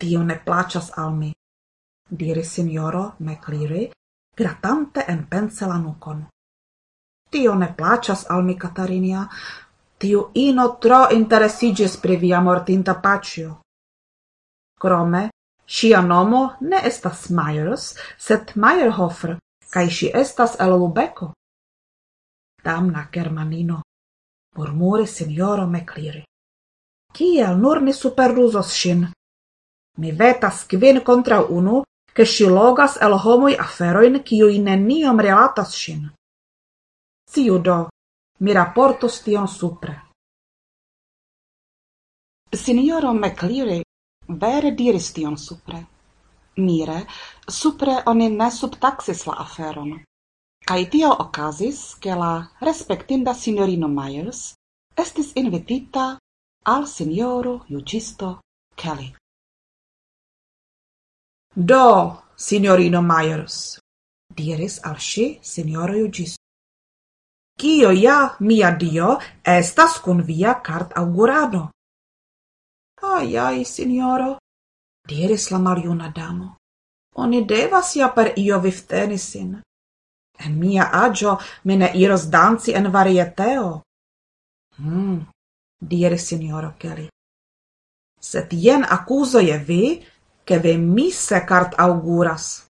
tio ne placas al mi, diris signoro Mekliri, gratante en pense la nucon. Tio ne placas al mi, Catarinia, tiu ino tro interesigis pri via mortinta pacio. Crome, sia nomo ne estas Myers, set Meyerhofer, cae si estas el Lubeco. Damna Germanino, murmuris signoro Mekliri. Kiel nur mi superruzos ŝin? Mi vetas kvin contra unu, ke ŝi logas el homoj aferojn, kiuj neniom rilatas ŝin. Ciu do, mi raportos tion supre. Signoro Mecliri vere diris tion supre. Mire, supre oni ne subtaxis la aferon. Kai tio okazis, ke la respectinda signorino Myers estis invitita al signoro juĝisto Kelly. Do, signorino Myers, diris al si signoro juĝisto, kio ja, mia Dio, estas con via cart augurano. Ai, ai, signoro, diris la mariuna damo, oni devas ja per io viftenisin. En mia agio mi ne iros danci en varieteo. Hmm, diris signoro Kelly. Sed jen accuso je vi, che ve misse cart auguras.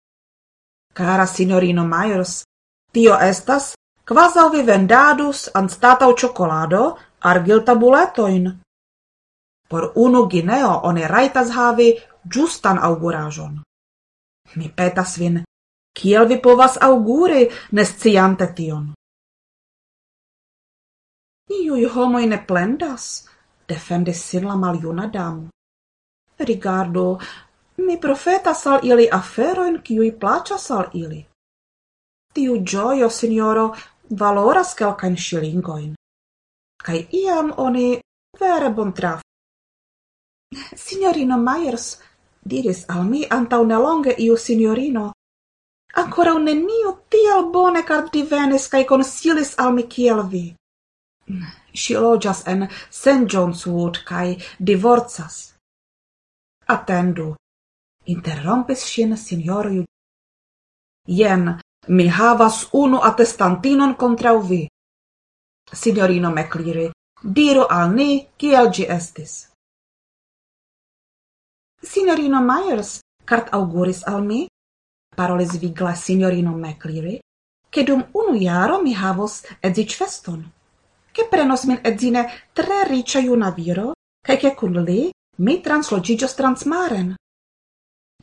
Cara signorino Myers, tio estas, quasau vi vendadus anstatau chocolado argil tabuletoin. Por unu gineo one raitas havi giustan augurajon. Mi petas vin, kiel vi povas auguri, nesciante tion? Iui homoi ne plendas, defendis sin la maliuna damo. Rigardo, Mi profetas al ili aferoin, kiuj placas al ili. Tiu gioio, signoro, valoras kelkajn shilingoin. Kai iam oni vere bontraf. Signorino Myers diris al mi antau nelonge iu signorino, ancora un nenio tiel bone carddivenis cae consilis al mi kiel vi. Si logias en St. John's Wood cae divorzas. Attendu, Interrompis signoro sinjoro Jen, mi havas unu attestantinon contra vi. Signorino Mekliri, diru al ni, kiel gi estis. Signorino Myers cart auguris al mi, parolis vigla signorino McCleary, che dum unu jaro mi havos edzic feston, che prenos min edzine tre ricia iuna viro, cae che cun li mi translogigios transmaren.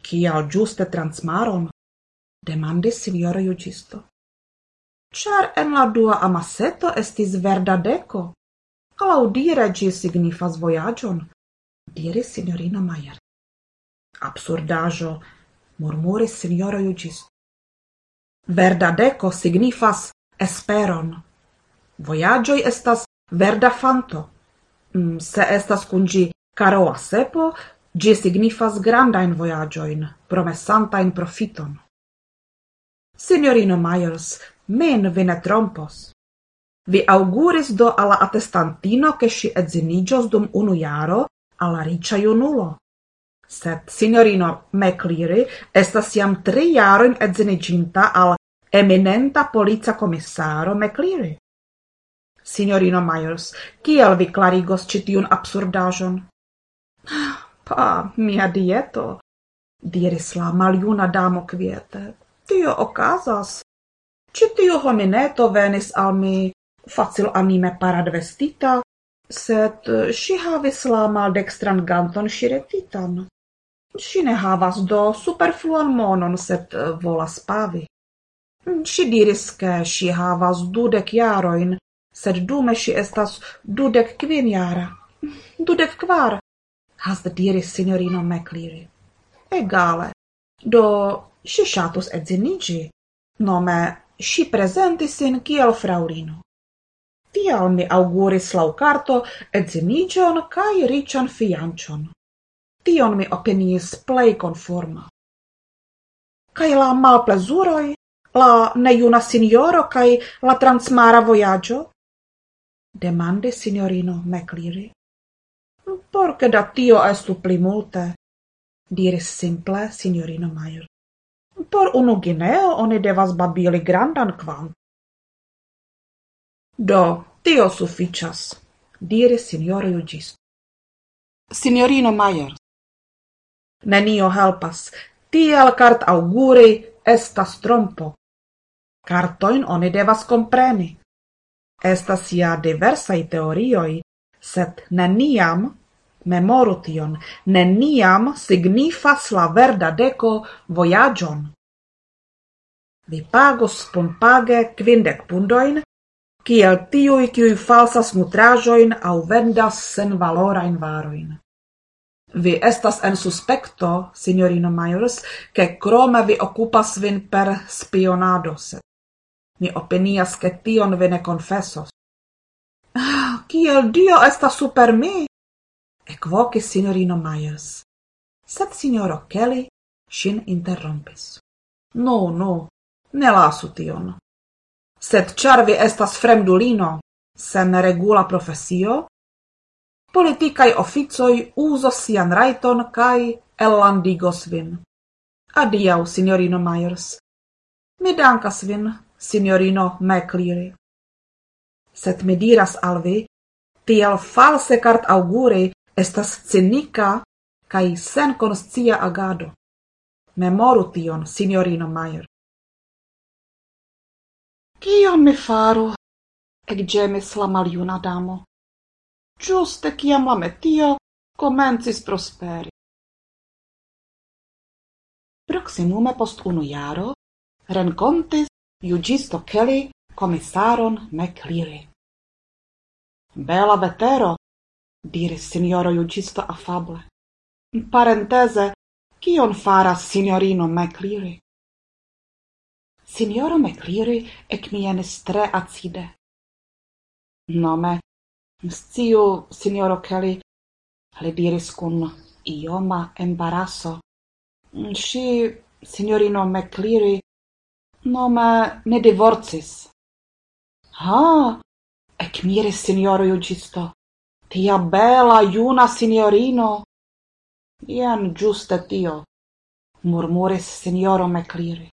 Kial ĝuste trans transmaron? demandis sinjoro iugisto. Ĉar en la dua amaseto estis verda deko, laŭdire gi signifas voyagion, diris signorina Majer. Absurdajo, murmuris sinjoro iugisto. Verda deco signifas esperon. Voyagioi estas verda fanto. Mm, se estas kun caro karoa sepo, Gi signifas grandain voyagioin, promessantain profiton. Signorino Myers, men vi ne trompos. Vi auguris do alla attestantino che si edzinigios dum unu jaro alla ricia riĉa junulo. Sed signorino Mecliri, estas iam tri jarojn edziniginta al eminenta polica commissaro Mecliri. Signorino Myers, kiel vi clarigos citiun absurdajon? Ha, mia dieto, diris la maljuna damo kviete, tio ocasas. Ci tiu homineto venis al mi facil anime paradvestita, sed eh, si havis la maldextran ganton shiretitan. Si ne havas do superfluan monon, sed eh, volas pavi. Si diris che si havas dudek jaroin, sed dume si estas dudek kvin jara. Dudek kvar, has de diris signorino Mecliri. Egale, do si shatus edziniĝi, nome si presentis sin kiel fraurino. Tial mi auguris laŭ karto edziniĝon cae rician fiancion. Tion mi opiniis plei conforma. Cae la malplezuroi, la nejuna signoro cae la transmara vojaĝo? Demande signorino Mecliri por che da tio estu pli multe, diris simple signorino Major. Por unu gineo oni devas babili grandan quant. Do, tio sufficias, diris signor Iugist. Signorino Major. Nenio helpas, tiel cart auguri estas trompo. Cartoin oni devas compreni. Estas ja diversai teorioi, sed neniam Memoru tion: neniam signifas la verda deco voyagion. Vi pagos pompage quindec pundoin, kiel tiui kiui falsas nutrajoin au vendas sen valorain varoin. Vi estas en suspekto, signorino Majors, ke krome vi okupas vin per spionado, mi opinias, ke tion vi ne confesos. Ah, kiel Dio estas super mi! Equivocis signorino Myers. Sed signoro Kelly shin interrompis. No, no, ne lasu tion. Sed char vi estas fremdulino, sen regula profesio, politicae officoi usos sian raiton cae ellandigos vin. Adiau, signorino Myers. Mi dankas vin, signorino McLeary. Sed mi diras al vi, tiel false cart auguri, estas cenika sen conscia agado. Memoru tion, signorino Majer. Kion mi faru? Ekĝemis la maliuna damo. Giuste ciam la metio comencis prosperi. Proximume post unu jaro rencontis juĝisto Kelly comissaron McCleary. Bela vetero diris signoro iugisto affable. Parentese, kion faras sinjorino Signoro Sinjoro ec mienis tre acide. Nome, sciu, signoro Kelly, le diris cun ioma embarasso, si, signorino Makliri, nome ne divorcis. Ha, ekmiris signoro iugisto, Tia bela iuna signorino! Ien giuste tio, murmuris signoro Makliri.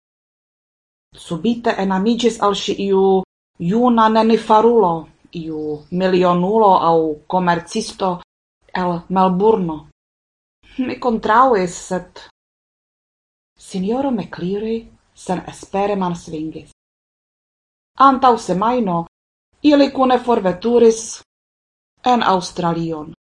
Subite enamigis al si iu iuna nenifarulo, iu milionulo au comercisto el Melburno. Mi contrauis, set... Signoro Makliri sen espere mansvingis. Antau semaino, ili cune forveturis en Australion.